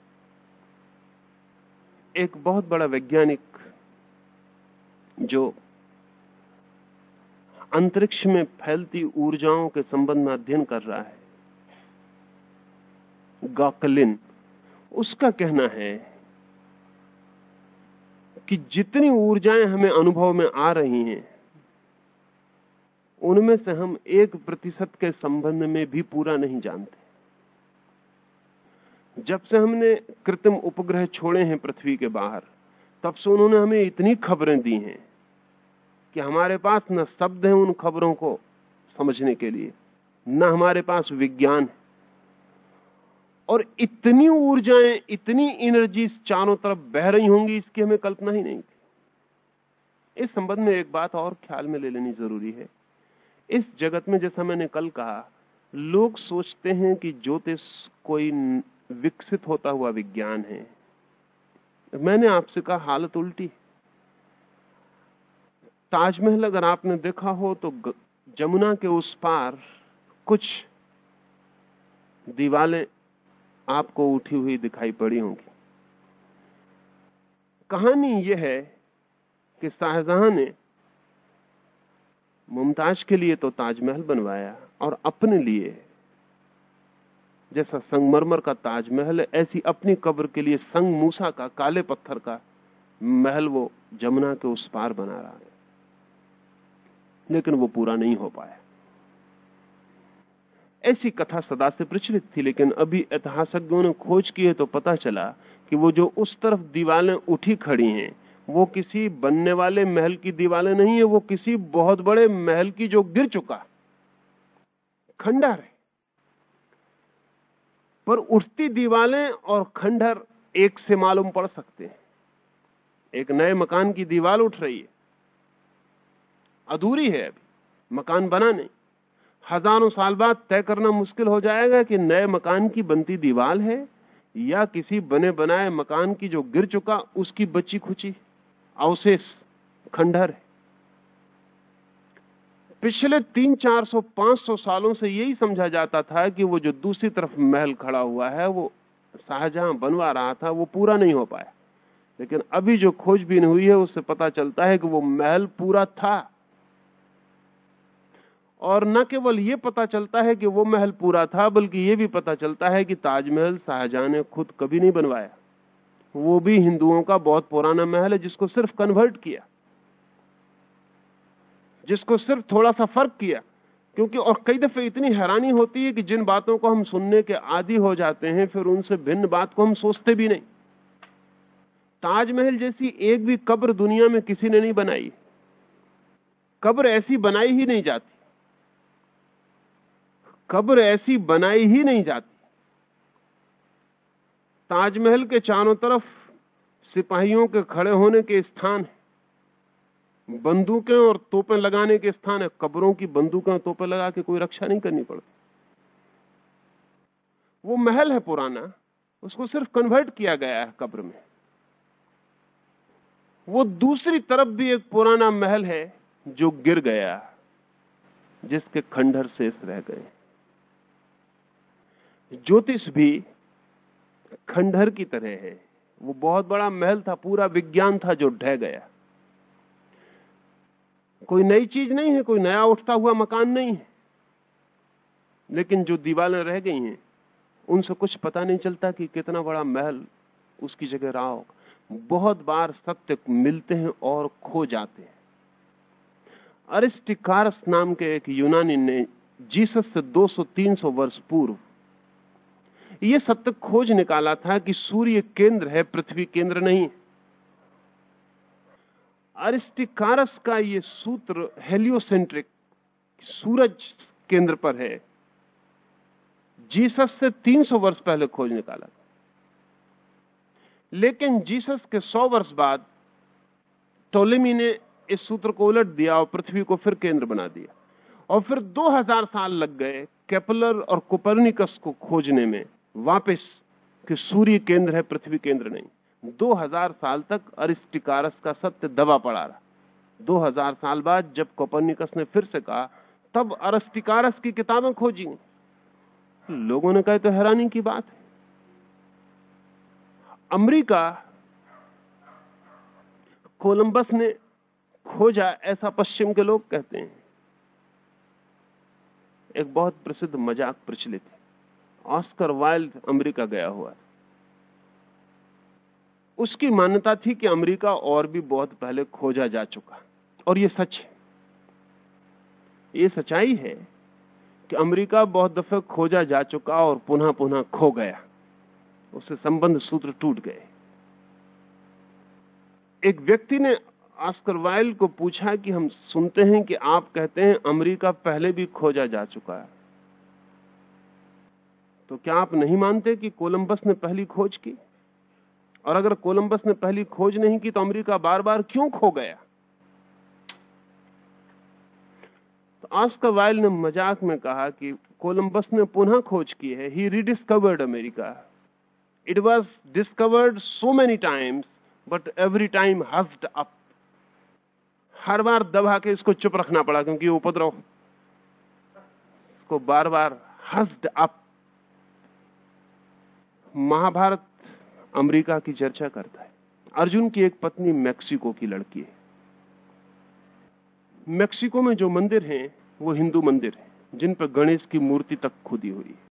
एक बहुत बड़ा वैज्ञानिक जो अंतरिक्ष में फैलती ऊर्जाओं के संबंध में अध्ययन कर रहा है, गॉकलिन, उसका कहना है कि जितनी ऊर्जाएँ हमें अनुभव में आ रही हैं, उनमें से हम एक प्रतिशत के संबंध में भी पूरा नहीं जानते। जब से हमने कृत्रिम उपग्रह छोड़े हैं पृथ्वी के बाहर, तब से उन्होंने हमें इतनी खबरें दी हैं कि हमारे पास न शब्द हैं उन खबरों को समझने के लिए, न हमारे पास विज्ञान और इतनी ऊर्जाएँ, इतनी एनर्जी चारों तरफ़ बह रही होंगी, इसकी हमें कल्पना ही नहीं थी। इस संबंध में एक बात और ख्याल में ले लेनी ज़रूरी है। इस जगत में जैसा मैंने कल कहा, लोग सोचते हैं कि ज्योतिष कोई विकसित होता हुआ विज्ञान है। मैंने आपसे कहा, हालत उल्टी। ताजमहल अगर आपने देखा हो तो जमुना के उस पार कुछ दीवालें आपको उठी हुई दिखाई पड़ी होंगी। कहानी यह है कि शाहजहां ने मुमताज़ के लिए तो ताजमहल बनवाया और अपने लिए जैसा संगमरमर का ताजमहल है, ऐसी अपनी कब्र के लिए संग मूसा का काले पत्थर का महल वो जमुना के उस पार बना रहा है। लेकिन वो पूरा नहीं हो पाया। ऐसी कथा सदा से प्रचलित थी, लेकिन अभी ऐतिहासिकों ने खोज की है तो पता चला कि वो जो उस तरफ़ दीवारें उठी खड़ी हैं, वो किसी बनने वाले महल की दीवारें नहीं है, वो किसी बहुत बड़े महल की जो गिर चुका। खंडर है। पर उठती दीवारें और खंडर एक से मालूम पड़ सकते हैं। एक नए मकान की दीवार उठ रही है। अधूरी है अभी। मकान बना नहीं। हज़ारों साल बाद तय करना मुश्किल हो जाएगा कि नए मकान की बनती दीवार है या किसी बने बनाए मकान की जो गिर चुका उसकी बची खुची। अवशेष, खंडहर है। पिछले तीन, चार सौ, पाँच सौ सालों से यही समझा जाता था कि वो जो दूसरी तरफ़ महल खड़ा हुआ है, वो शाहजहां बनवा रहा था, वो पूरा नहीं हो पाया। लेकिन अभी जो खोजबीन हुई है, उससे पता चलता है कि वो महल पूरा था। और न केवल ये पता चलता है कि वो महल पूरा था, बल्कि ये भी पता चलता है कि ताजमहल शाहजहां ने खुद कभी नहीं बनवाया। वो भी हिंदुओं का बहुत पुराना महल है, जिसको सिर्फ़ कन्वर्ट किया। जिसको सिर्फ़ थोड़ा सा फ़र्क किया, क्योंकि और कई दफे इतनी हैरानी होती है कि जिन बातों को हम सुनने के आदि हो जाते हैं, फिर उनसे भिन्न बात को हम सोचते भी नहीं। ताजमहल जैसी एक भी कब्र दुनिया में किसी ने नहीं बनाई। कब्र ऐसी बनाई ही नहीं जाती। कब्र ऐसी बनाई ही नहीं जाती। ताजमहल के चारों तरफ़ सिपाहियों के खड़े होने के स्थान है। बंदूकें और तोपें लगाने के स्थान है। कब्रों की बंदूकें तोपें लगा के कोई रक्षा नहीं करनी पड़ती। वो महल है पुराना, उसको सिर्फ़ कन्वर्ट किया गया है कब्र में। वो दूसरी तरफ़ भी एक पुराना महल है जो गिर गया, जिसके खंडहर शेष रह गए। ज्योतिष भी खंडहर की तरह है। वो बहुत बड़ा महल था, पूरा विज्ञान था जो ढह गया। कोई नई चीज़ नहीं है, कोई नया उठता हुआ मकान नहीं है। लेकिन जो दीवारें रह गई हैं, उनसे कुछ पता नहीं चलता कि कितना बड़ा महल उसकी जगह रहा होगा। बहुत बार सत्य मिलते हैं और खो जाते हैं। अरिस्टिकारस नाम के एक यूनानी ने जीसस से 200-300 वर्ष पूर्व यह सत्य खोज निकाला था कि सूर्य केंद्र है, पृथ्वी केंद्र नहीं अरिस्टिकारस का यह सूत्र हेलियोसेंट्रिक सूरज केंद्र पर है। जीसस से 300 वर्ष पहले खोज निकाला लेकिन जीसस के 100 वर्ष बाद टोलेमी ने इस सूत्र को उलट दिया और पृथ्वी को फिर केंद्र बना दिया। और फिर 2000 साल लग गए कैपलर और कोपरनिकस को खोजने में वापस कि सूर्य केंद्र है, पृथ्वी केंद्र नहीं। 2000 साल तक अरिस्टिकारस का सत्य दबा पड़ा रहा। 2000 साल बाद जब कोपरनिकस ने फिर से कहा, तब अरिस्टिकारस की किताबें खोजी। लोगों ने कहा तो हैरानी की बात है। अमेरिका कोलंबस ने खोजा, ऐसा पश्चिम के लोग कहते हैं। एक बहुत प्रसिद्ध मज़ाक प्रचलित है। ऑस्कर वाइल्ड अमेरिका गया हुआ है। उसकी मान्यता थी कि अमेरिका और भी बहुत पहले खोजा जा चुका। और यह सच है। यह सच्चाई है कि अमेरिका बहुत दफे खोजा जा चुका और पुनः पुनः खो गया। उससे संबंध सूत्र टूट गए। एक व्यक्ति ने आस्कर वाइल को पूछा कि हम सुनते हैं कि आप कहते हैं अमेरिका पहले भी खोजा जा चुका है। तो क्या आप नहीं मानते कि कोलंबस ने पहली खोज की? और अगर कोलंबस ने पहली खोज नहीं की तो अमेरिका बार बार क्यों खो गया? तो आस्कर वाइल ने मज़ाक में कहा कि कोलंबस ने पुनः खोज की है। ही rediscovered America it was discovered so many times but every time hushed up हर बार दबा के इसको चुप रखना पड़ा क्योंकि उपद्रव। इसको बार बार हस्ड अप महाभारत अमेरिका की चर्चा करता है। अर्जुन की एक पत्नी मैक्सिको की लड़की है। मैक्सिको में जो मंदिर हैं, वो हिंदू मंदिर हैं, जिन पर गणेश की मूर्ति तक खुदी हुई है।